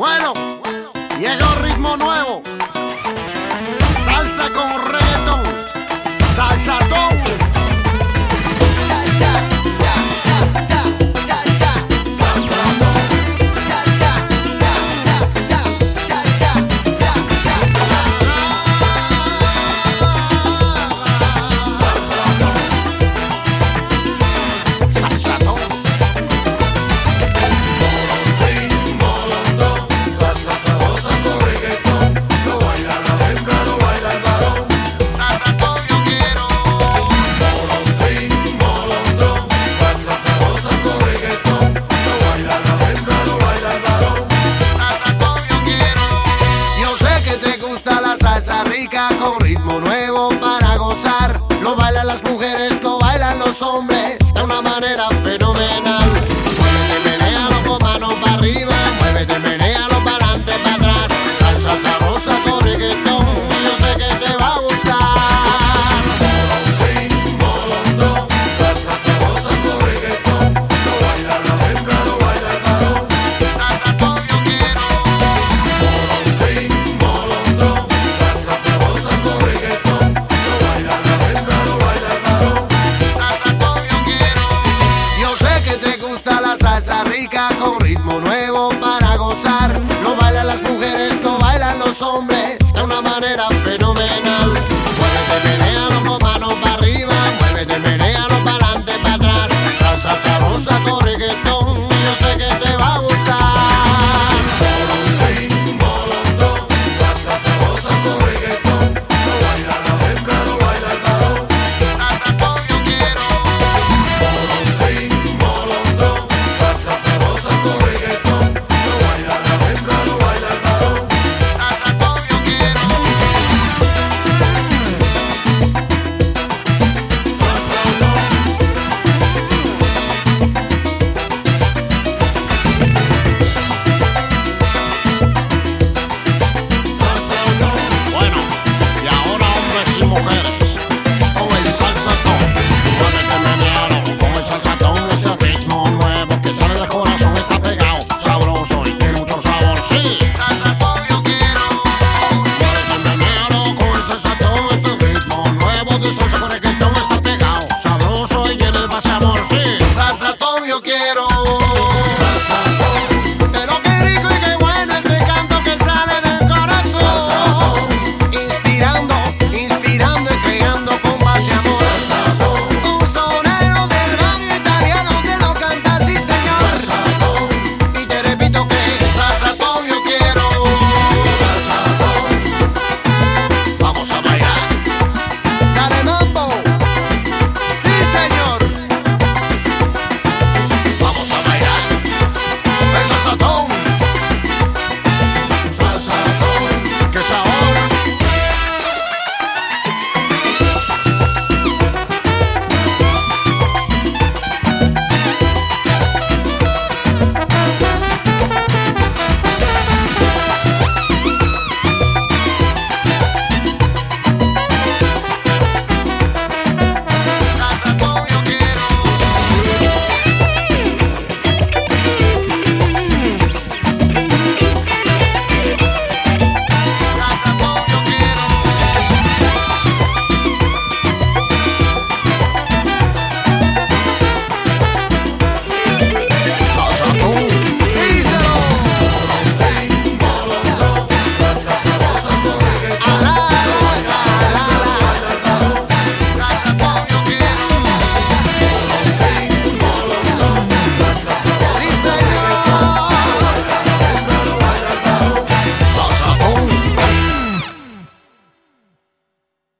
Bueno, llegó ritmo nuevo. Salsa con reggaetón. Salsatón.